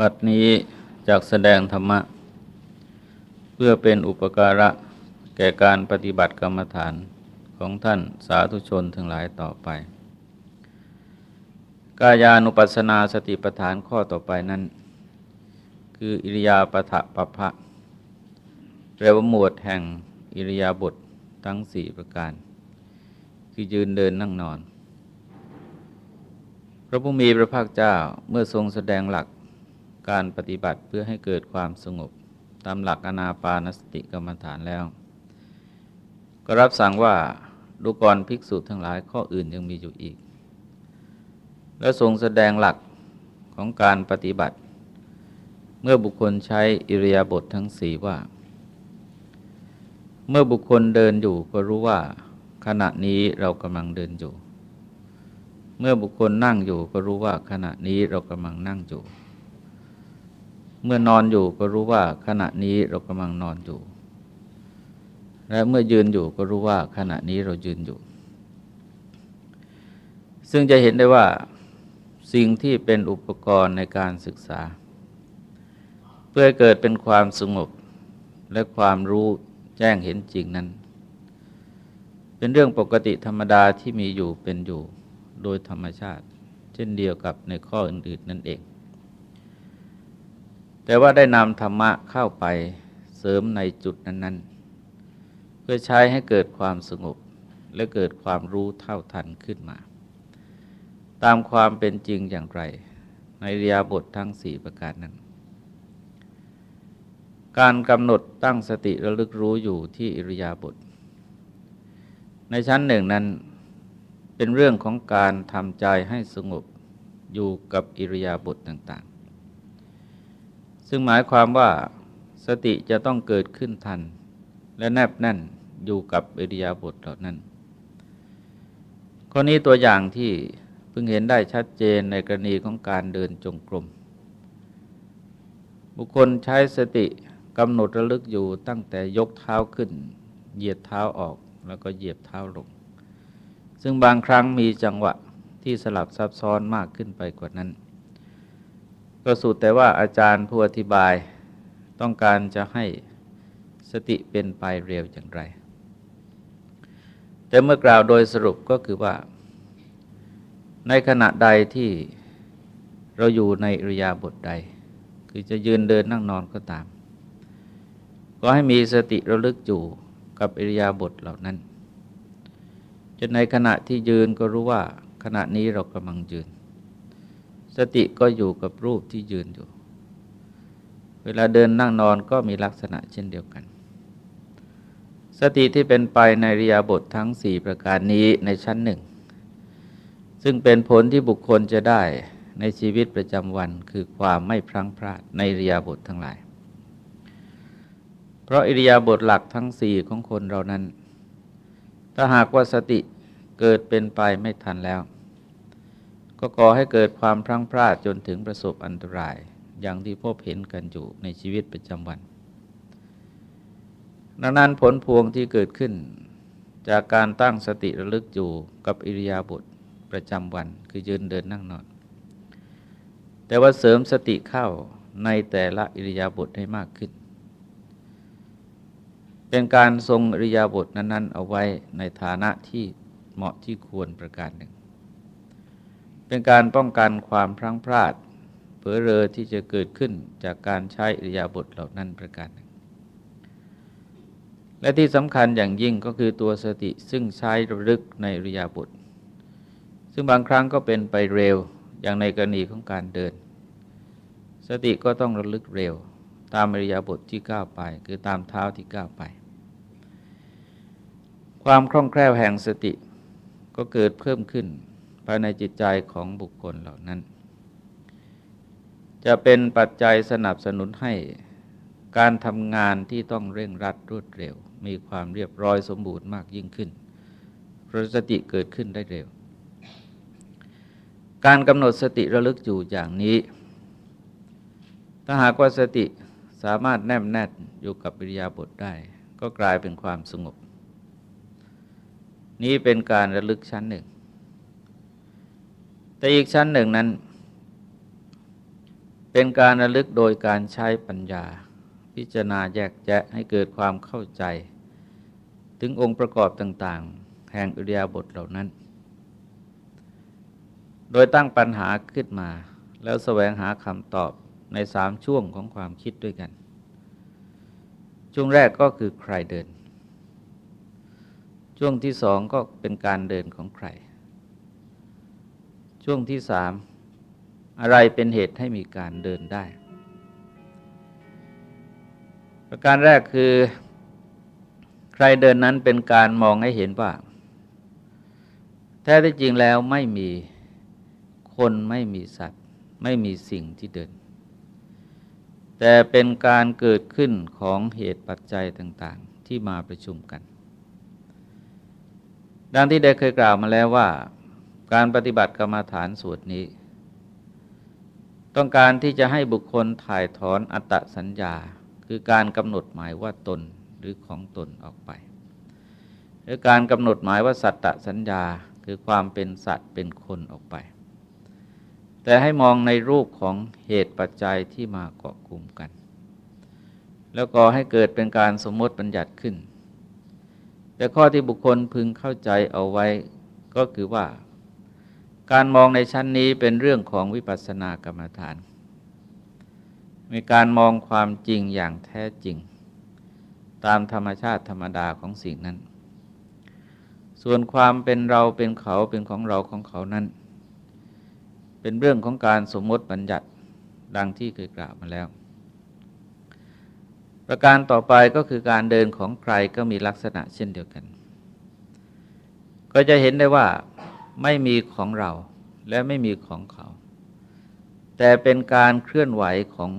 บัดนี้จากแสดงธรรมะ เพื่อเป็นอุปการะแก่การปฏิบัติกรรมฐานของท่านสาธุชนทั้งหลายต่อไป กายานุปัสสนาสติปัฏฐานข้อต่อไปนั้น คืออิริยาปถะปะพะเรียกว่าหมวดแห่งอิริยาบถททั้งสี่ประการ คือยืนเดินนั่งนอน พระผู้มีพระภาคเจ้าเมื่อทรงแสดงหลัก การปฏิบัติเพื่อให้เกิดความสงบ ตามหลักอนาปานสติกรรมฐานแล้ว ก็รับสั่งว่าดูกรภิกษุทั้งหลายข้ออื่นยังมีอยู่อีก และทรงแสดงหลักของการปฏิบัติ เมื่อบุคคลใช้อิริยาบถททั้งสี่ว่า เมื่อบุคคลเดินอยู่ก็รู้ว่า ขณะนี้เรากำลังเดินอยู่ เมื่อบุคคลนั่งอยู่ก็รู้ว่าขณะนี้เรากำลังนั่งอยู่ เมื่อนอนอยู่ก็รู้ว่าขณะนี้เรากำลังนอนอยู่ และเมื่อยืนอยู่ก็รู้ว่าขณะนี้เรายืนอยู่ ซึ่งจะเห็นได้ว่าสิ่งที่เป็นอุปกรณ์ในการศึกษา เพื่อเกิดเป็นความสงบและความรู้แจ้งเห็นจริงนั้น เป็นเรื่องปกติธรรมดาที่มีอยู่เป็นอยู่โดยธรรมชาติ เช่นเดียวกับในข้ออื่นๆนั่นเอง แต่ว่าได้นำธรรมะเข้าไปเสริมในจุดนั้น ๆ เพื่อใช้ให้เกิดความสงบและเกิดความรู้เท่าทันขึ้นมา ตามความเป็นจริงอย่างไร ในเรียบททั้งสี่ประการนั้น การกำหนดตั้งสติระลึกรู้อยู่ที่อิริยาบถในชั้นหนึ่งนั้นเป็นเรื่องของการทำใจให้สงบอยู่กับอิริยาบถต่าง ซึ่งหมายความว่าสติจะต้องเกิดขึ้นทัน และแนบแน่นอยู่กับอิริยาบถเหล่านั้น ข้อนี้ตัวอย่างที่เพิ่งเห็นได้ชัดเจนในกรณีของการเดินจงกรม บุคคลใช้สติกำหนดระลึกอยู่ตั้งแต่ยกเท้าขึ้น เหยียดเท้าออกแล้วก็เหยียบเท้าลง ซึ่งบางครั้งมีจังหวะที่สลับซับซ้อนมากขึ้นไปกว่านั้น ก็สุดแต่ว่าอาจารย์ผู้อธิบายต้องการจะให้สติเป็นไปเร็วอย่างไร แต่เมื่อกล่าวโดยสรุปก็คือว่า ในขณะใดที่เราอยู่ในอริยาบทใด คือจะยืนเดินนั่งนอนก็ตาม ก็ให้มีสติระลึกอยู่กับอริยาบทเหล่านั้นจนในขณะที่ยืนก็รู้ว่าขณะนี้เรากำลังยืน สติก็อยู่กับรูปที่ยืนอยู่ เวลาเดินนั่งนอนก็มีลักษณะเช่นเดียวกัน สติที่เป็นไปในริยาบททั้งสี่ประการนี้ในชั้นหนึ่ง ซึ่งเป็นผลที่บุคคลจะได้ในชีวิตประจำวันคือความไม่พลั้งพลาดในริยาบททั้งหลาย เพราะอิริยาบถหลักทั้งสี่ของคนเรานั้น ถ้าหากว่าสติเกิดเป็นไปไม่ทันแล้ว ก็ก่อให้เกิดความพลั้งพลาดจนถึงประสบอันตราย อย่างที่พบเห็นกันอยู่ในชีวิตประจำวัน ดังนั้นผลพวงที่เกิดขึ้น จากการตั้งสติระลึกอยู่กับอิริยาบถประจำวันคือยืนเดินนั่งนอน แต่ว่าเสริมสติเข้าในแต่ละอิริยาบถให้มากขึ้น เป็นการทรงอิริยาบถนั้น ๆ เอาไว้ในฐานะที่เหมาะที่ควรประการหนึ่ง เป็นการป้องกันความพลั้งพลาดเผลอเรอที่จะเกิดขึ้นจากการใช้อิริยาบถเหล่านั้นประการหนึ่งและที่สำคัญอย่างยิ่งก็คือตัวสติซึ่งใช้ระลึกในอิริยาบถซึ่งบางครั้งก็เป็นไปเร็วอย่างในกรณีของการเดิน สติก็ต้องระลึกเร็ว ตามอริยาบถที่ก้าวไป คือตามเท้าที่ก้าวไป ความคล่องแคล่วแห่งสติก็เกิดเพิ่มขึ้น ภายในจิตใจของบุคคลเหล่านั้น จะเป็นปัจจัยสนับสนุนให้การทำงานที่ต้องเร่งรัดรวดเร็ว มีความเรียบร้อยสมบูรณ์มากยิ่งขึ้นเพราะสติเกิดขึ้นได้เร็ว การกำหนดสติระลึกอยู่อย่างนี้ ถ้าหากว่าสติสามารถแนบแน่นอยู่กับปิริยาบทได้ ก็กลายเป็นความสงบ นี้เป็นการระลึกชั้นหนึ่ง แต่อีกชั้นหนึ่งนั้น เป็นการระลึกโดยการใช้ปัญญา พิจารณาแยกแยะให้เกิดความเข้าใจ ถึงองค์ประกอบต่าง ๆ แห่งอุริยาบทเหล่านั้น โดยตั้งปัญหาขึ้นมา แล้วแสวงหาคำตอบในสามช่วงของความคิดด้วยกัน ช่วงแรกก็คือใครเดิน ช่วงที่สองก็เป็นการเดินของใคร ช่วงที่สามอะไรเป็นเหตุให้มีการเดินได้ ประการแรกคือ ใครเดินนั้นเป็นการมองให้เห็นว่า แท้ที่จริงแล้วไม่มีคนไม่มีสัตว์ ไม่มีสิ่งที่เดิน แต่เป็นการเกิดขึ้นของเหตุปัจจัยต่างๆ ที่มาประชุมกัน ดังที่ได้เคยกล่าวมาแล้วว่า การปฏิบัติกรรมฐานสวดนี้ ต้องการที่จะให้บุคคลถ่ายถอนอัตตสัญญา คือการกำหนดหมายว่าตนหรือของตนออกไป หรือการกำหนดหมายว่าสัตตสัญญาคือความเป็นสัตว์เป็นคนออกไป แต่ให้มองในรูปของเหตุปัจจัยที่มาเกาะกลุ่มกัน แล้วก็ให้เกิดเป็นการสมมติบัญญัติขึ้น แต่ข้อที่บุคคลพึงเข้าใจเอาไว้ก็คือว่า การมองในชั้นนี้เป็นเรื่องของวิปัสสนากรรมฐาน มีการมองความจริงอย่างแท้จริง ตามธรรมชาติธรรมดาของสิ่งนั้น ส่วนความเป็นเราเป็นเขาเป็นของเราของเขานั้น เป็นเรื่องของการสมมติบัญญัติดังที่เคยกล่าวมาแล้ว ประการต่อไปก็คือการเดินของใครก็มีลักษณะเช่นเดียวกัน ก็จะเห็นได้ว่า ไม่มีของเราและไม่มีของเขา แต่เป็นการเคลื่อนไหวของ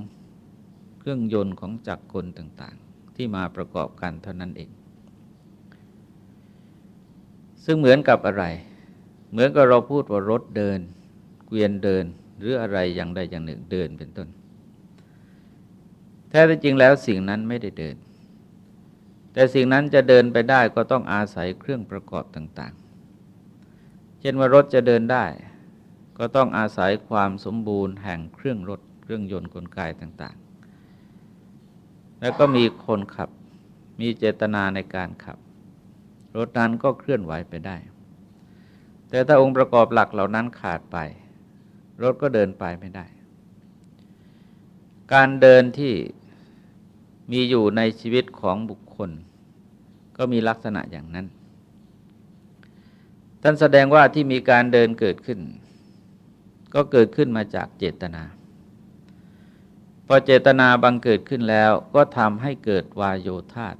เครื่องยนต์ของจักรกลต่างๆ ที่มาประกอบกันเท่านั้นเอง ซึ่งเหมือนกับอะไร เหมือนกับเราพูดว่ารถเดิน เกวียนเดินหรืออะไรอย่างใดอย่างหนึ่งเดินเป็นต้น แท้จริงแล้วสิ่งนั้นไม่ได้เดิน แต่สิ่งนั้นจะเดินไปได้ก็ต้องอาศัยเครื่องประกอบต่าง เช่นว่ารถจะเดินได้ ก็ต้องอาศัยความสมบูรณ์แห่งเครื่องรถเครื่องยนต์กลไกต่างๆ แล้วก็มีคนขับ มีเจตนาในการขับ รถนั้นก็เคลื่อนไหวไปได้ แต่ถ้าองค์ประกอบหลักเหล่านั้นขาดไป รถก็เดินไปไม่ได้ การเดินที่มีอยู่ในชีวิตของบุคคล ก็มีลักษณะอย่างนั้น ท่านแสดงว่าที่มีการเดินเกิดขึ้น ก็เกิดขึ้นมาจากเจตนา พอเจตนาบังเกิดขึ้นแล้วก็ทำให้เกิดวายโยธาต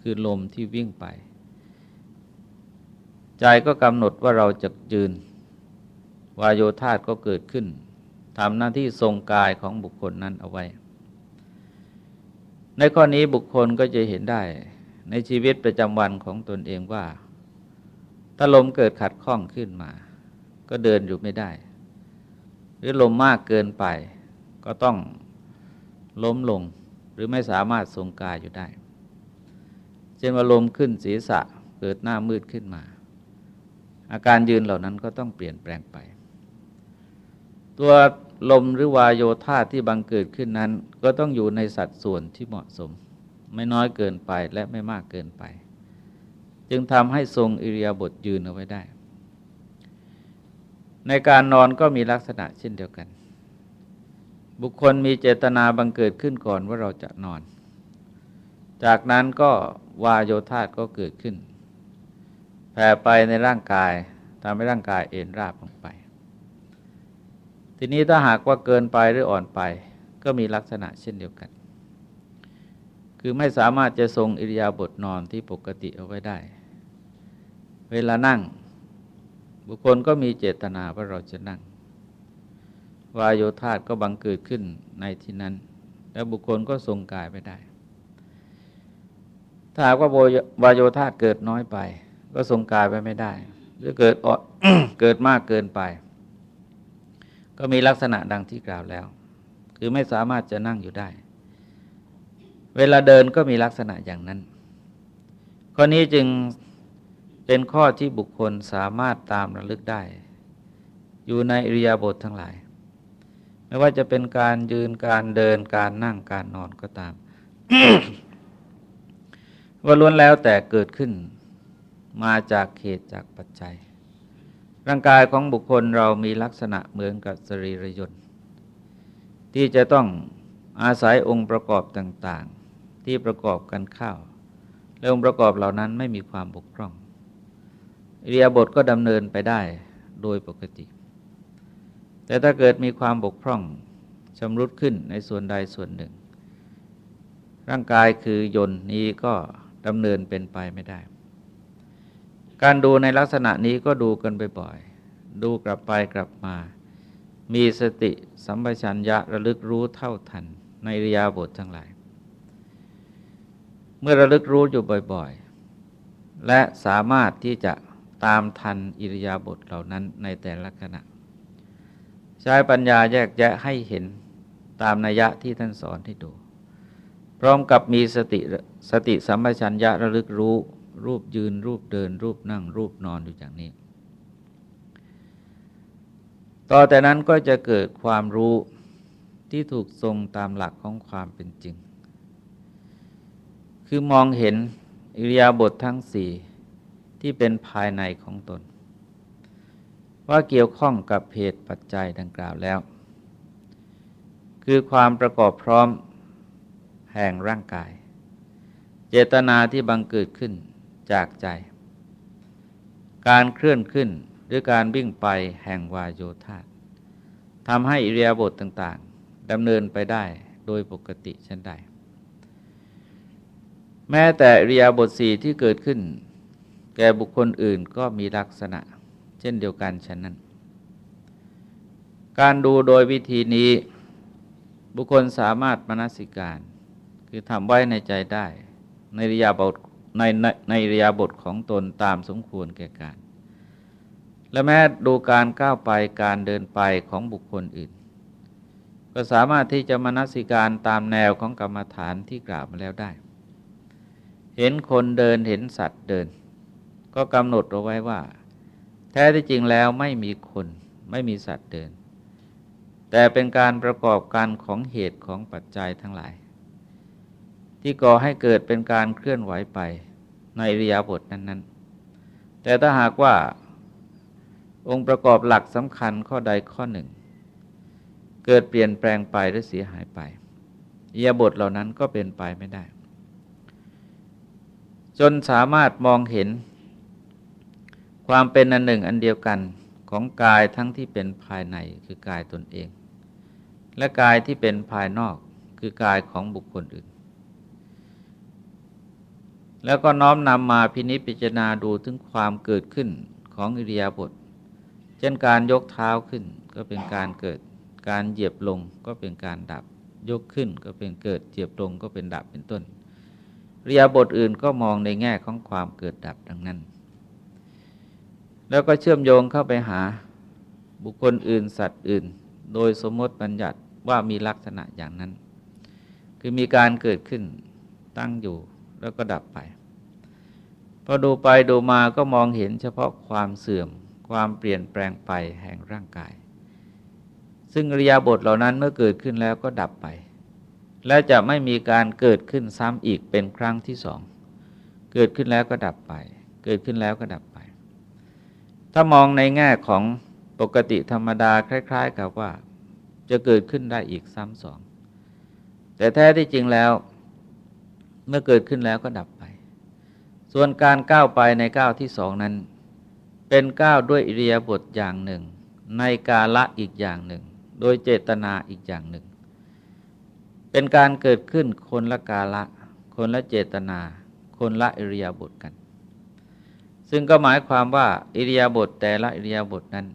คือลมที่วิ่งไป ใจก็กำหนดว่าเราจะยืน วายโยธาตก็เกิดขึ้นทำหน้าที่ทรงกายของบุคคลนั้นเอาไว้ ในข้อนี้บุคคลก็จะเห็นได้ในชีวิตประจำวันของตนเองว่า ถ้าลมเกิดขัดข้องขึ้นมา ก็เดินอยู่ไม่ได้ หรือลมมากเกินไป ก็ต้องล้มลงหรือไม่สามารถทรงกายอยู่ได้ เช่นว่าลมขึ้นศีรษะเกิดหน้ามืดขึ้นมา อาการยืนเหล่านั้นก็ต้องเปลี่ยนแปลงไป ตัวลมหรือวายโยธาที่บังเกิดขึ้นนั้น ก็ต้องอยู่ในสัดส่วนที่เหมาะสม ไม่น้อยเกินไปและไม่มากเกินไป จึงทำให้ทรงอิริยาบถยืนเอาไว้ได้ ในการนอนก็มีลักษณะเช่นเดียวกัน บุคคลมีเจตนาบังเกิดขึ้นก่อนว่าเราจะนอน จากนั้นก็วาโยธาก็เกิดขึ้น แผ่ไปในร่างกายทำให้ร่างกายเอ็นราบลงไป ทีนี้ถ้าหากว่าเกินไปหรืออ่อนไป ก็มีลักษณะเช่นเดียวกัน คือไม่สามารถจะทรงอิริยาบถนอนที่ปกติเอาไว้ได้ เวลานั่ง บุคคลก็มีเจตนาว่าเราจะนั่ง วายโยธาตก็บังเกิดขึ้นในที่นั้น แล้วบุคคลก็ทรงกายไม่ได้ ถ้าหากว่าวายโยธาเกิดน้อยไป ก็ทรงกายไปไม่ได้ หรือเกิดอเกิดมากเกินไป ก็มีลักษณะดังที่กล่าวแล้ว คือไม่สามารถจะนั่งอยู่ได้ เวลาเดินก็มีลักษณะอย่างนั้นข้อนี้จึง เป็นข้อที่บุคคลสามารถตามระลึกได้ อยู่ในอริยาบททั้งหลาย ไม่ว่าจะเป็นการยืนการเดินการนั่งการนอนก็ตาม ว่าล้วนแล้วแต่เกิดขึ้น มาจากเหตุจากปัจจัย ร่างกายของบุคคลเรามีลักษณะเหมือนกับสรีระยนต์ที่จะต้องอาศัยองค์ประกอบต่าง ๆ ที่ประกอบกันเข้าและองค์ประกอบเหล่านั้นไม่มีความบกพร่อง เรียบทก็ดำเนินไปได้โดยปกติ แต่ถ้าเกิดมีความบกพร่องชำรุดขึ้นในส่วนใดส่วนหนึ่ง ร่างกายคือยนต์นี้ก็ดำเนินเป็นไปไม่ได้ การดูในลักษณะนี้ก็ดูกันบ่อยๆดูกลับไปกลับมา มีสติสัมปชัญญะระลึกรู้เท่าทันในริยาบททั้งหลาย เมื่อระลึกรู้อยู่บ่อยๆ และสามารถที่จะ ตามทันอิริยาบถเหล่านั้นในแต่ละขณะ ใช้ปัญญาแยกแยะให้เห็นตามนัยยะที่ท่านสอนให้ดู พร้อมกับมีสติสติสัมปชัญญะระลึกรู้ รูปยืนรูปเดิน รูปนั่งรูปนอนอยู่อย่างนี้ ต่อแต่นั้นก็จะเกิดความรู้ที่ถูกทรงตามหลักของความเป็นจริง คือมองเห็นอิริยาบถททั้งสี่ ที่เป็นภายในของตน ว่าเกี่ยวข้องกับเหตุปัจจัยดังกล่าวแล้ว คือความประกอบพร้อมแห่งร่างกาย เจตนาที่บังเกิดขึ้นจากใจ การเคลื่อนขึ้นหรือการวิ่งไปแห่งวายโยธาทำให้อิริยบถต่างๆดำเนินไปได้โดยปกติเช่นใดแม้แต่อิริยาบถสี่ที่เกิดขึ้น แก่บุคคลอื่นก็มีลักษณะ เช่นเดียวกันฉะนั้น การดูโดยวิธีนี้บุคคลสามารถมนสิการ คือทำไว้ในใจได้ ในริยาบทในในในริยาบทของตนตามสมควรแก่การ และแม้ดูการก้าวไปการเดินไปของบุคคลอื่น ก็สามารถที่จะมนสิการตามแนวของกรรมฐานที่กล่าวมาแล้วได้ เห็นคนเดินเห็นสัตว์เดิน ก็กำหนดเอาไว้ว่า แท้ที่จริงแล้วไม่มีคนไม่มีสัตว์เดิน แต่เป็นการประกอบการของเหตุของปัจจัยทั้งหลาย ที่ก่อให้เกิดเป็นการเคลื่อนไหวไปในริยาบทนั้น ๆ แต่ถ้าหากว่าองค์ประกอบหลักสำคัญข้อใดข้อหนึ่ง เกิดเปลี่ยนแปลงไปหรือเสียหายไปอิยาบทเหล่านั้นก็เป็นไปไม่ได้ จนสามารถมองเห็น ความเป็นอันหนึ่งอันเดียวกันของกายทั้งที่เป็นภายในคือกายตนเอง และกายที่เป็นภายนอกคือกายของบุคคลอื่น แล้วก็น้อมนำมาพินิจพิจารณาดูถึงความเกิดขึ้นของอิริยาบถเช่นการยกเท้าขึ้นก็เป็นการเกิด การเหยียบลงก็เป็นการดับ ยกขึ้นก็เป็นเกิด เหยียบลงก็เป็นดับเป็นต้นอิริยาบถอื่นก็มองในแง่ของความเกิดดับดังนั้น แล้วก็เชื่อมโยงเข้าไปหาบุคคลอื่นสัตว์อื่น โดยสมมติบัญญัติว่ามีลักษณะอย่างนั้น คือมีการเกิดขึ้นตั้งอยู่แล้วก็ดับไปพอดูไปดูมาก็มองเห็นเฉพาะความเสื่อม ความเปลี่ยนแปลงไปแห่งร่างกาย ซึ่งอริยาบทเหล่านั้นเมื่อเกิดขึ้นแล้วก็ดับไป และจะไม่มีการเกิดขึ้นซ้ำอีกเป็นครั้งที่สอง เกิดขึ้นแล้วก็ดับไป เกิดขึ้นแล้วก็ดับ ถ้ามองในแง่ของปกติธรรมดาคล้าย ๆ กับว่าจะเกิดขึ้นได้อีกซ้ำสอง แต่แท้ที่จริงแล้ว เมื่อเกิดขึ้นแล้วก็ดับไป ส่วนการก้าวไปในก้าวที่สองนั้น เป็นก้าวด้วยอิริยาบถอย่างหนึ่ง ในกาละอีกอย่างหนึ่ง โดยเจตนาอีกอย่างหนึ่ง เป็นการเกิดขึ้นคนละกาละ คนละเจตนา คนละอิริยาบถกัน ซึ่งก็หมายความว่าอิริยาบถแต่ละอิริยาบถนั้น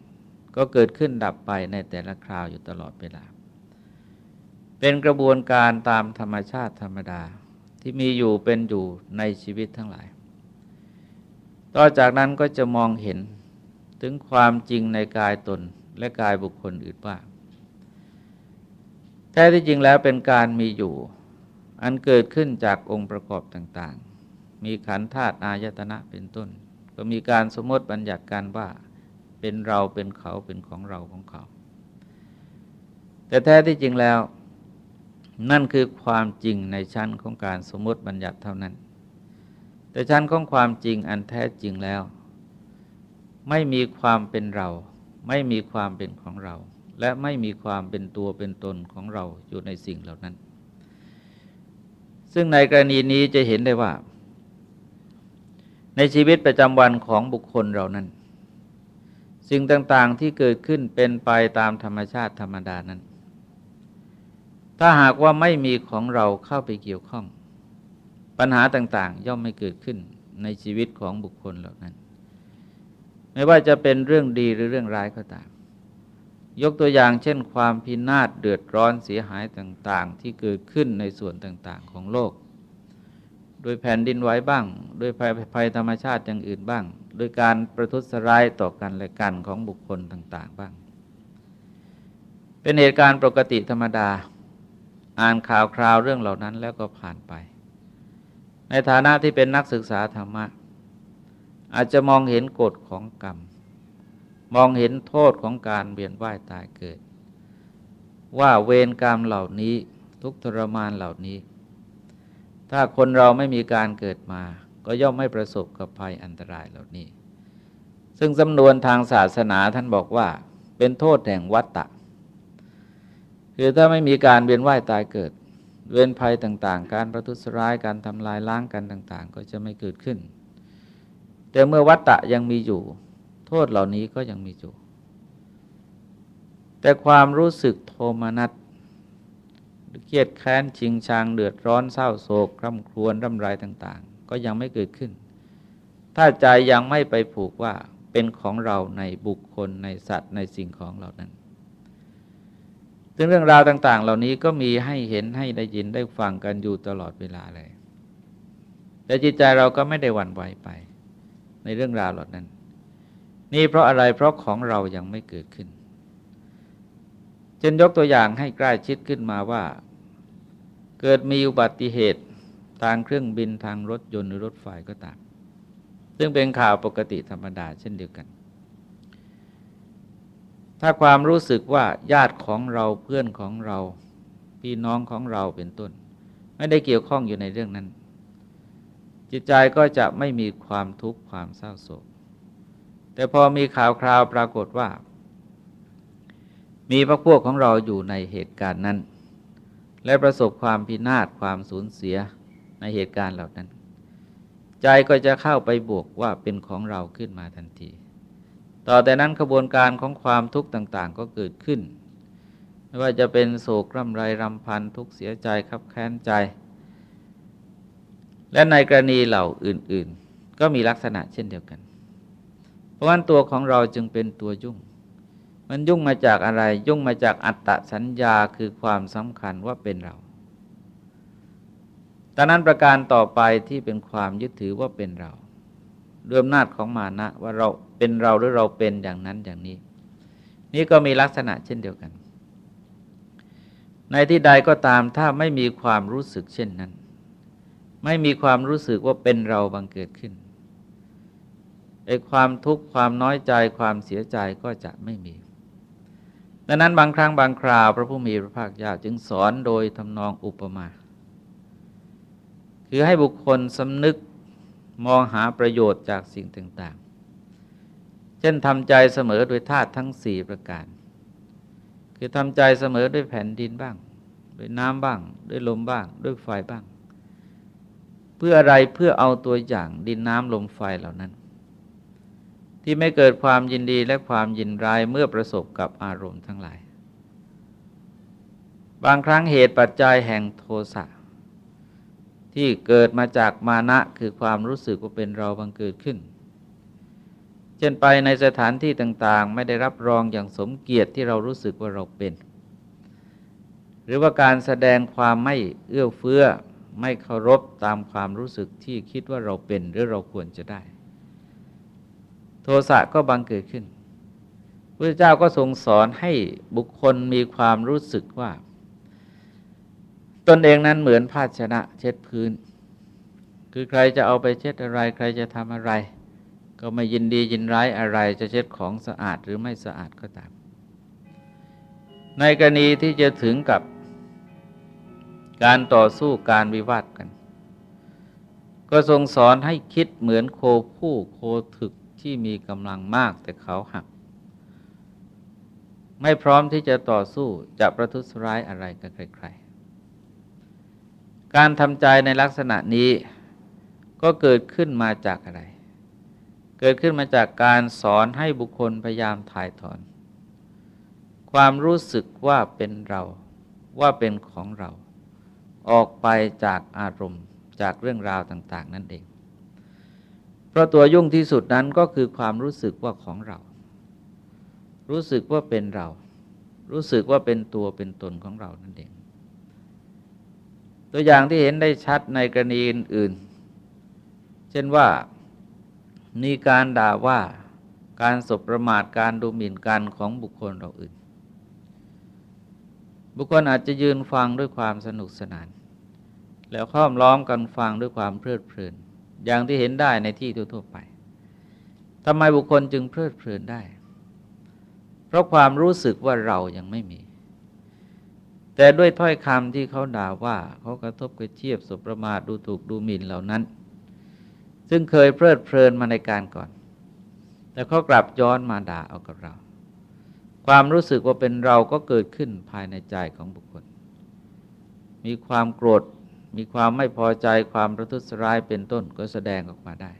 ก็เกิดขึ้นดับไปในแต่ละคราวอยู่ตลอดเวลา เป็นกระบวนการตามธรรมชาติธรรมดาที่มีอยู่เป็นอยู่ในชีวิตทั้งหลาย ต่อจากนั้นก็จะมองเห็นถึงความจริงในกายตนและกายบุคคลอื่นว่าแท้ที่จริงแล้วเป็นการมีอยู่ อันเกิดขึ้นจากองค์ประกอบต่าง ๆ มีขันธาตุอายตนะเป็นต้น ก็มีการสมมติบัญญัติกันว่าเป็นเราเป็นเขาเป็นของเราของเขา แต่แท้ที่จริงแล้ว นั่นคือความจริงในชั้นของการสมมติบัญญัติเท่านั้น แต่ชั้นของความจริงอันแท้จริงแล้ว ไม่มีความเป็นเรา ไม่มีความเป็นของเรา และไม่มีความเป็นตัวเป็นตนของเราอยู่ในสิ่งเหล่านั้น ซึ่งในกรณีนี้จะเห็นได้ว่า ในชีวิตประจำวันของบุคคลเรานั้น สิ่งต่างๆที่เกิดขึ้นเป็นไปตามธรรมชาติธรรมดานั้น ถ้าหากว่าไม่มีของเราเข้าไปเกี่ยวข้อง ปัญหาต่างๆ ย่อมไม่เกิดขึ้นในชีวิตของบุคคลเหล่านั้น ไม่ว่าจะเป็นเรื่องดีหรือเรื่องร้ายก็ตาม ยกตัวอย่างเช่น ความพินาศเดือดร้อนเสียหายต่างๆ ที่เกิดขึ้นในส่วนต่างๆ ของโลก โดยแผ่นดินไหวบ้าง โดยภัยภัยธรรมชาติอย่างอื่นบ้าง โดยการประทุษร้ายต่อกันและกันของบุคคลต่าง ๆ บ้าง เป็นเหตุการณ์ปกติธรรมดา อ่านข่าวคราวเรื่องเหล่านั้นแล้วก็ผ่านไป ในฐานะที่เป็นนักศึกษาธรรมะ อาจจะมองเห็นกฎของกรรม มองเห็นโทษของการเวียนว่ายตายเกิด ว่าเวรกรรมเหล่านี้ทุกทรมานเหล่านี้ ถ้าคนเราไม่มีการเกิดมา ก็ย่อมไม่ประสบกับภัยอันตรายเหล่านี้ ซึ่งสำนวนทางศาสนาท่านบอกว่า เป็นโทษแห่งวัตตะ คือถ้าไม่มีการเวียนว่ายตายเกิด เวรภัยต่างๆ การประทุษร้ายการทำลายล้างกันต่างๆ ก็จะไม่เกิดขึ้น แต่เมื่อวัตตะยังมีอยู่ โทษเหล่านี้ก็ยังมีอยู่ แต่ความรู้สึกโทมนัส เครียดแค้นชิงชังเดือดร้อนเศร้าโศกร่ำครวญร่ำไรต่าง ๆ ก็ยังไม่เกิดขึ้น ถ้าใจยังไม่ไปผูกว่าเป็นของเราในบุคคลในสัตว์ในสิ่งของเหล่านั้นซึ่งเรื่องราวต่าง ๆ เหล่านี้ก็มีให้เห็นให้ได้ยินได้ฟังกันอยู่ตลอดเวลาเลย แต่จิตใจเราก็ไม่ได้หวั่นไหวไป ในเรื่องราวเหล่านั้น นี่เพราะอะไรเพราะของเรายังไม่เกิดขึ้นเช่นยกตัวอย่างให้ใกล้ชิดขึ้นมาว่า เกิดมีอุบัติเหตุทางเครื่องบินทางรถยนต์หรือรถไฟก็ตาม ซึ่งเป็นข่าวปกติธรรมดาเช่นเดียวกัน ถ้าความรู้สึกว่าญาติของเราเพื่อนของเราพี่น้องของเราเป็นต้น ไม่ได้เกี่ยวข้องอยู่ในเรื่องนั้น จิตใจก็จะไม่มีความทุกข์ความเศร้าโศก แต่พอมีข่าวคราวปรากฏว่า มีพระพวกของเราอยู่ในเหตุการณ์นั้น และประสบความพินาศความสูญเสียในเหตุการณ์เหล่านั้น ใจก็จะเข้าไปบวกว่าเป็นของเราขึ้นมาทันที ต่อแต่นั้นขบวนการของความทุกข์ต่างๆ ก็เกิดขึ้น ไม่ว่าจะเป็นโศกร่ำไรรำพันทุกเสียใจขับแค้นใจ และในกรณีเหล่าอื่น ๆ ก็มีลักษณะเช่นเดียวกัน เพราะฉะนั้นตัวของเราจึงเป็นตัวยุ่ง มันยุ่งมาจากอะไร ยุ่งมาจากอัตตสัญญาคือความสำคัญว่าเป็นเราดังนั้นประการต่อไปที่เป็นความยึดถือว่าเป็นเราด้วยอำนาจของมานะว่าเราเป็นเราหรือเราเป็นอย่างนั้นอย่างนี้ นี่ก็มีลักษณะเช่นเดียวกัน ในที่ใดก็ตามถ้าไม่มีความรู้สึกเช่นนั้น ไม่มีความรู้สึกว่าเป็นเราบังเกิดขึ้นไอ้ความทุกข์ความน้อยใจความเสียใจก็จะไม่มี ดังนั้นบางครั้งบางคราวพระผู้มีพระภาคเจ้าจึงสอนโดยทำนองอุปมา คือให้บุคคลสำนึกมองหาประโยชน์จากสิ่งต่างๆ เช่นทำใจเสมอโดยธาตุทั้งสี่ประการ คือทำใจเสมอด้วยแผ่นดินบ้าง ด้วยน้ำบ้าง ด้วยลมบ้าง ด้วยไฟบ้าง เพื่ออะไรเพื่อเอาตัวอย่างดินน้ำลมไฟเหล่านั้น ที่ไม่เกิดความยินดีและความยินร้ายเมื่อประสบกับอารมณ์ทั้งหลาย บางครั้งเหตุปัจจัยแห่งโทสะที่เกิดมาจากมานะคือความรู้สึกว่าเป็นเราบังเกิดขึ้น เช่นไปในสถานที่ต่างๆ ไม่ได้รับรองอย่างสมเกียรติที่เรารู้สึกว่าเราเป็น หรือว่าการแสดงความไม่เอื้อเฟื้อ ไม่เคารพตามความรู้สึกที่คิดว่าเราเป็นหรือเราควรจะได้ โทสะก็บังเกิดขึ้นพระเจ้าก็ทรงสอนให้บุคคลมีความรู้สึกว่า ตนเองนั้นเหมือนภาชนะเช็ดพื้น คือใครจะเอาไปเช็ดอะไร ใครจะทำอะไร ก็ไม่ยินดียินร้ายอะไรจะเช็ดของสะอาดหรือไม่สะอาดก็ตาม ในกรณีที่จะถึงกับการต่อสู้การวิวาทกัน ก็ทรงสอนให้คิดเหมือนโคผู้โคถึก ที่มีกำลังมากแต่เขาหัก ไม่พร้อมที่จะต่อสู้จะประทุษร้ายอะไรกับใครๆ การทำใจในลักษณะนี้ก็เกิดขึ้นมาจากอะไร เกิดขึ้นมาจากการสอนให้บุคคลพยายามถ่ายถอน ความรู้สึกว่าเป็นเราว่าเป็นของเรา ออกไปจากอารมณ์จากเรื่องราวต่าง ๆ นั่นเอง เพราะตัวยุ่งที่สุดนั้นก็คือความรู้สึกว่าของเรา รู้สึกว่าเป็นเรา รู้สึกว่าเป็นตัวเป็นตนของเรานั่นเอง ตัวอย่างที่เห็นได้ชัดในกรณีอื่น เช่นว่ามีการด่าว่าการสบประมาทการดูหมิ่นกันของบุคคลเราอื่น บุคคลอาจจะยืนฟังด้วยความสนุกสนาน แล้วค้อมล้อมกันฟังด้วยความเพลิดเพลิน อย่างที่เห็นได้ในที่ทั่วๆไปทำไมบุคคลจึงเพลิดเพลินได้ เพราะความรู้สึกว่าเรายังไม่มี แต่ด้วยถ้อยคำที่เขาด่าว่าเขากระทบกระเทียบสบประมาทดูถูกดูหมิ่นเหล่านั้น ซึ่งเคยเพลิดเพลินมาในการก่อน แต่เขากลับย้อนมาด่าเอากับเรา ความรู้สึกว่าเป็นเราก็เกิดขึ้นภายในใจของบุคคล มีความโกรธ มีความไม่พอใจความประทุษร้ายเป็นต้นก็แสดงออกมาได้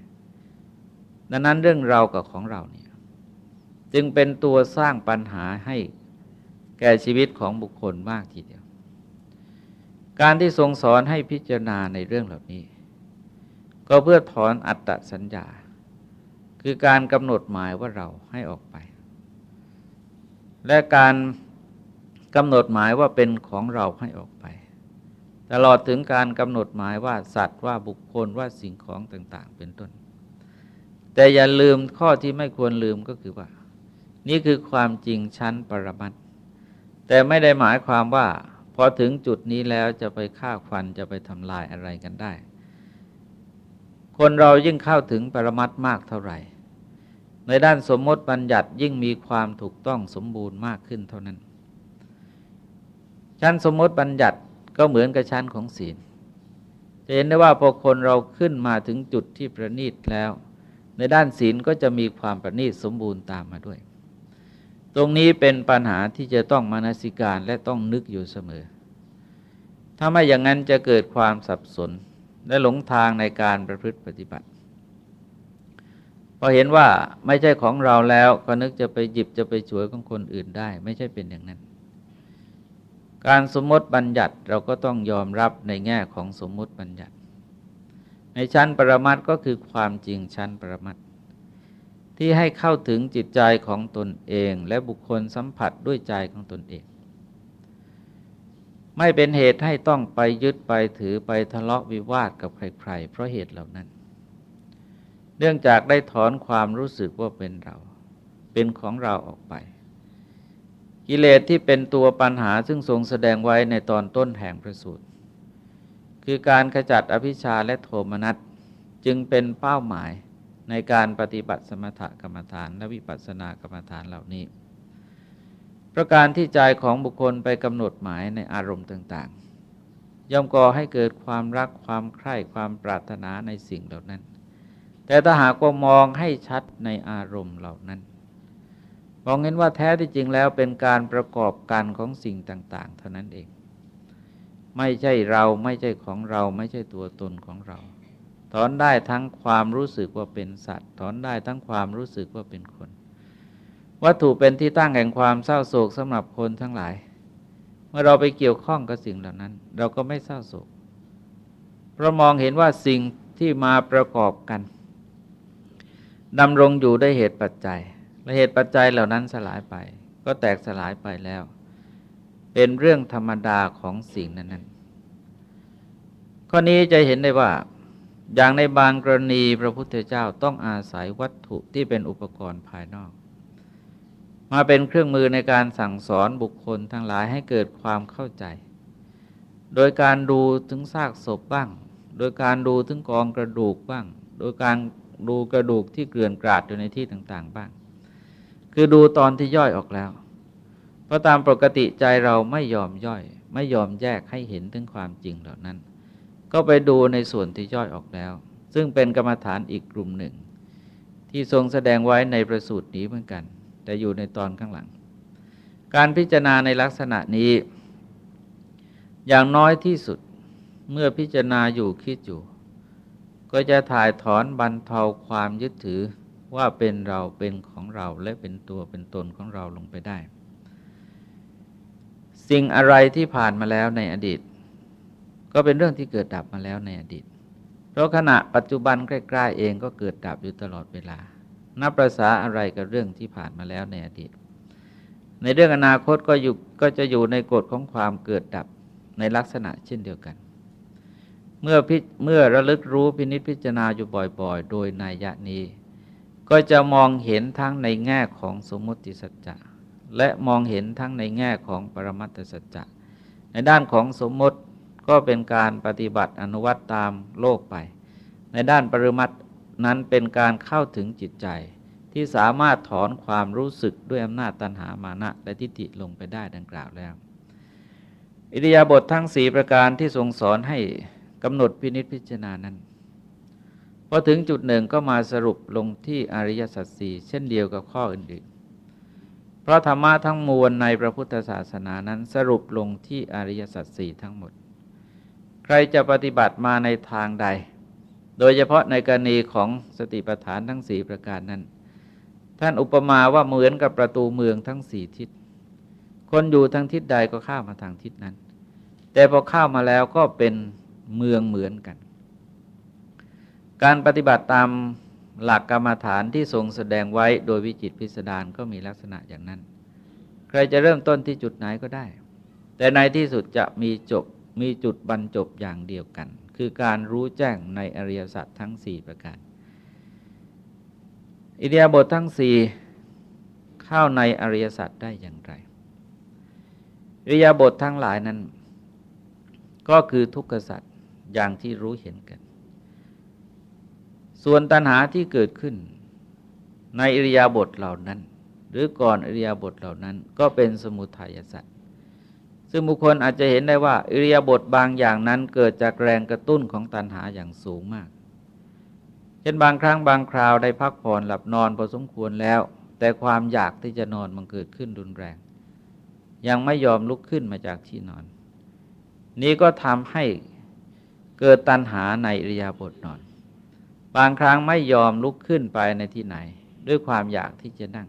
ดังนั้นเรื่องเรากับของเราเนี่ยจึงเป็นตัวสร้างปัญหาให้แก่ชีวิตของบุคคลมากทีเดียว การที่ทรงสอนให้พิจารณาในเรื่องเหล่านี้ ก็เพื่อถอนอัตตสัญญา คือการกำหนดหมายว่าเราให้ออกไป และการกำหนดหมายว่าเป็นของเราให้ออกไป ตลอดถึงการกำหนดหมายว่าสัตว์ว่าบุคคลว่าสิ่งของต่าง ๆ เป็นต้น แต่อย่าลืมข้อที่ไม่ควรลืมก็คือว่า นี่คือความจริงชั้นปรมัตแต่ไม่ได้หมายความว่าพอถึงจุดนี้แล้วจะไปฆ่าควันจะไปทำลายอะไรกันได้ คนเรายิ่งเข้าถึงปรมัตมากเท่าไหร่ ในด้านสมมติบัญญัติยิ่งมีความถูกต้องสมบูรณ์มากขึ้นเท่านั้น ชั้นสมมติบัญญัติ ก็เหมือนกับชั้นของศีล จะเห็นได้ว่าพอคนเราขึ้นมาถึงจุดที่ประณีตแล้ว ในด้านศีลก็จะมีความประณีตสมบูรณ์ตามมาด้วย ตรงนี้เป็นปัญหาที่จะต้องมานาสิการและต้องนึกอยู่เสมอ ถ้าไม่อย่างนั้นจะเกิดความสับสนและหลงทางในการประพฤติปฏิบัติพอเห็นว่าไม่ใช่ของเราแล้วก็นึกจะไปหยิบจะไปช่วยของคนอื่นได้ ไม่ใช่เป็นอย่างนั้น การสมมติบัญญัติเราก็ต้องยอมรับในแง่ของสมมติบัญญัติ ในชั้นปรมัตก็คือความจริงชั้นปรมัตที่ให้เข้าถึงจิตใจของตนเอง และบุคคลสัมผัสด้วยใจของตนเอง ไม่เป็นเหตุให้ต้องไปยึดไปถือไปทะเลาะวิวาทกับใครๆ เพราะเหตุเหล่านั้น เนื่องจากได้ถอนความรู้สึกว่าเป็นเรา เป็นของเราออกไป กิเลสที่เป็นตัวปัญหาซึ่งทรงแสดงไว้ในตอนต้นแห่งพระสูตร คือการขจัดอภิชาและโทมนัสจึงเป็นเป้าหมายในการปฏิบัติสมถกรรมฐานและวิปัสสนากรรมฐานเหล่านี้ ประการที่ใจของบุคคลไปกำหนดหมายในอารมณ์ต่างๆ ย่อมก่อให้เกิดความรักความใคร่ความปรารถนาในสิ่งเหล่านั้น แต่ถ้าหากว่ามองให้ชัดในอารมณ์เหล่านั้น มองเห็นว่าแท้ที่จริงแล้วเป็นการประกอบกันของสิ่งต่าง ๆ เท่านั้นเอง ไม่ใช่เราไม่ใช่ของเราไม่ใช่ตัวตนของเรา ถอนได้ทั้งความรู้สึกว่าเป็นสัตว์ ถอนได้ทั้งความรู้สึกว่าเป็นคน วัตถุเป็นที่ตั้งแห่งความเศร้าโศกสำหรับคนทั้งหลาย เมื่อเราไปเกี่ยวข้องกับสิ่งเหล่านั้น เราก็ไม่เศร้าโศกเพราะมองเห็นว่าสิ่งที่มาประกอบกันดำรงอยู่ได้เหตุปัจจัย เหตุปัจจัยเหล่านั้นสลายไป ก็แตกสลายไปแล้ว เป็นเรื่องธรรมดาของสิ่งนั้นๆข้อนี้จะเห็นได้ว่า อย่างในบางกรณีพระพุทธเจ้าต้องอาศัยวัตถุที่เป็นอุปกรณ์ภายนอก มาเป็นเครื่องมือในการสั่งสอนบุคคลทั้งหลายให้เกิดความเข้าใจ โดยการดูถึงซากศพบ้าง โดยการดูถึงกองกระดูกบ้าง โดยการดูกระดูกที่เกลื่อนกราดอยู่ในที่ต่าง ๆ บ้าง คือดูตอนที่ย่อยออกแล้ว เพราะตามปกติใจเราไม่ยอมย่อย ไม่ยอมแยกให้เห็นถึงความจริงเหล่านั้น ก็ไปดูในส่วนที่ย่อยออกแล้ว ซึ่งเป็นกรรมฐานอีกกลุ่มหนึ่ง ที่ทรงแสดงไว้ในประสูตรนี้เหมือนกัน แต่อยู่ในตอนข้างหลัง การพิจารณาในลักษณะนี้ อย่างน้อยที่สุดเมื่อพิจารณาอยู่คิดอยู่ ก็จะถ่ายถอนบรรเทาความยึดถือ ว่าเป็นเราเป็นของเราและเป็นตัวเป็นตนของเราลงไปได้ สิ่งอะไรที่ผ่านมาแล้วในอดีต ก็เป็นเรื่องที่เกิดดับมาแล้วในอดีต เพราะขณะปัจจุบันใกล้ๆเองก็เกิดดับอยู่ตลอดเวลา นับประษาอะไรกับเรื่องที่ผ่านมาแล้วในอดีต ในเรื่องอนาคตก็อยู่ก็จะอยู่ในกฎของความเกิดดับในลักษณะเช่นเดียวกัน เมื่อพิเมื่อระลึกรู้พินิจพิจารณาอยู่บ่อยๆ โดยนัยยะนี้ ก็จะมองเห็นทั้งในแง่ของสมมติสัจจะและมองเห็นทั้งในแง่ของปรมัตถสัจจะในด้านของสมมติก็เป็นการปฏิบัติอนุวัตตามโลกไป ในด้านปรมัตนั้นเป็นการเข้าถึงจิตใจ ที่สามารถถอนความรู้สึกด้วยอำนาจตัณหามานะ และทิฏฐิลงไปได้ดังกล่าวแล้ว อิริยาบถททั้งสีประการที่ทรงสอนให้กำหนดพินิจพิจารณานั้น อถึงจุดหนึ่งก็มาสรุปลงที่อริยสัจสี่เช่นเดียวกับข้ออื่นๆ เพราะธรรมะทั้งมวลในพระพุทธศาสนานั้นสรุปลงที่อริยสัจสี่ทั้งหมด ใครจะปฏิบัติมาในทางใด โดยเฉพาะในกรณีของสติปัฏฐานทั้งสี่ประการนั้น ท่านอุปมาว่าเหมือนกับประตูเมืองทั้งสี่ทิศ คนอยู่ทางทิศใดก็ข้ามาทางทิศนั้น แต่พอเข้ามาแล้วก็เป็นเมืองเหมือนกัน การปฏิบัติตามหลักกรรมฐานที่ทรงแสดงไว้โดยวิจิตพิสดารก็มีลักษณะอย่างนั้น ใครจะเริ่มต้นที่จุดไหนก็ได้ แต่ในที่สุดจะมีจบมีจุดบรรจบอย่างเดียวกัน คือการรู้แจ้งในอริยสัจทั้งสี่ประการ อิเดียบททั้งสี่เข้าในอริยสัจได้อย่างไรอิริยาบททั้งหลายนั้น ก็คือทุกขสัจอย่างที่รู้เห็นกัน ส่วนตัณหาที่เกิดขึ้น ในอิริยาบถเหล่านั้น หรือก่อนอิริยาบถเหล่านั้น ก็เป็นสมุทัยสัตว์ซึ่งบุคคลอาจจะเห็นได้ว่า อิริยาบถบางอย่างนั้นเกิดจากแรงกระตุ้นของตัณหาอย่างสูงมากเช่นบางครั้งบางคราวได้พักผ่อนหลับนอนพอสมควรแล้ว แต่ความอยากที่จะนอนมันเกิดขึ้นรุนแรง ยังไม่ยอมลุกขึ้นมาจากที่นอน นี้ก็ทำให้เกิดตัณหาในอิริยาบถนอน บางครั้งไม่ยอมลุกขึ้นไปในที่ไหน ด้วยความอยากที่จะนั่ง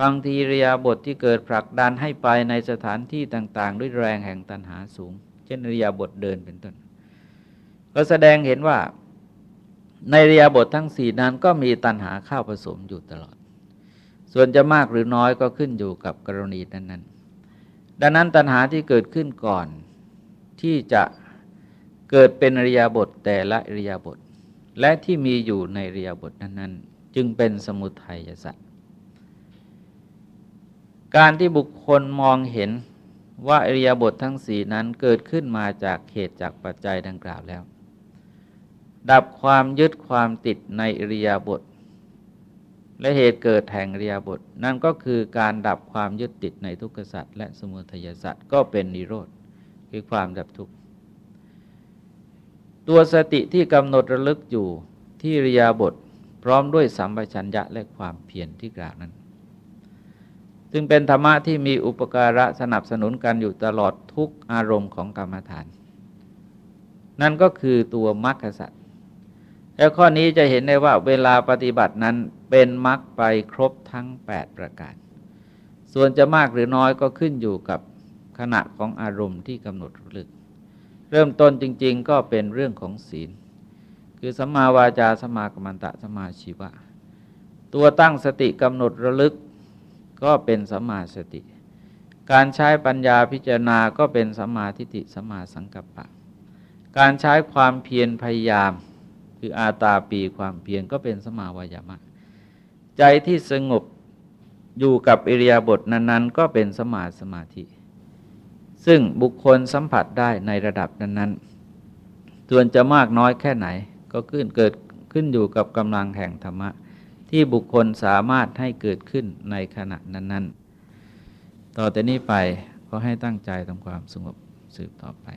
บางทีเรียบทที่เกิดผลักดันให้ไปในสถานที่ต่าง ๆ ด้วยแรงแห่งตันหาสูง เช่นเรียบทเดินเป็นต้น ก็แสดงเห็นว่าในเรียบททั้งสี่นั้นก็มีตันหาเข้าผสมอยู่ตลอด ส่วนจะมากหรือน้อยก็ขึ้นอยู่กับกรณีนั้นๆ ดังนั้นตันหาที่เกิดขึ้นก่อนที่จะเกิดเป็นอริยบทแต่ละอริยบท และที่มีอยู่ในเรียบทนั้น ๆ จึงเป็นสมุทัยสัตว์การที่บุคคลมองเห็นว่าอริยบททั้งสี่นั้นเกิดขึ้นมาจากเหตุจากปัจจัยดังกล่าวแล้ว ดับความยึดความติดในอริยบท และเหตุเกิดแห่งอริยบท นั่นก็คือการดับความยึดติดในทุกขสัตว์และสมุทัยสัตว์ก็เป็นนิโรธคือความดับทุกข์ ตัวสติที่กำหนดระลึกอยู่ที่ริยาบท พร้อมด้วยสัมปชัญญะและความเพียรที่กล่าวนั้นซึ่งเป็นธรรมะที่มีอุปการะสนับสนุนกันอยู่ตลอดทุกอารมณ์ของกรรมฐาน นั่นก็คือตัวมรรคสัตว์แล้วข้อนี้จะเห็นได้ว่าเวลาปฏิบัตินั้นเป็นมรรคไปครบทั้ง 8 ประการ ส่วนจะมากหรือน้อยก็ขึ้นอยู่กับขณะของอารมณ์ที่กำหนดระลึก เริ่มต้นจริง ๆ ก็เป็นเรื่องของศีล คือสัมมาวาจาสัมมากรรมตะสัมมาชีวะ ตัวตั้งสติกำหนดระลึกก็เป็นสัมมาสติ การใช้ปัญญาพิจารณาก็เป็นสัมมาทิฏฐิสัมมาสังกัปปะ การใช้ความเพียรพยายาม คืออาตาปีความเพียรก็เป็นสัมาวายามะ ใจที่สงบอยู่กับอิริยาบถนั้นๆ ก็เป็นสมาสมาธิ ซึ่งบุคคลสัมผัสได้ในระดับนั้นๆ ส่วนจะมากน้อยแค่ไหนก็ขึ้นเกิดขึ้นอยู่กับกำลังแห่งธรรมะ ที่บุคคลสามารถให้เกิดขึ้นในขณะนั้น ๆ ต่อแต่นี้ไปก็ให้ตั้งใจทำความสงบสืบต่อไป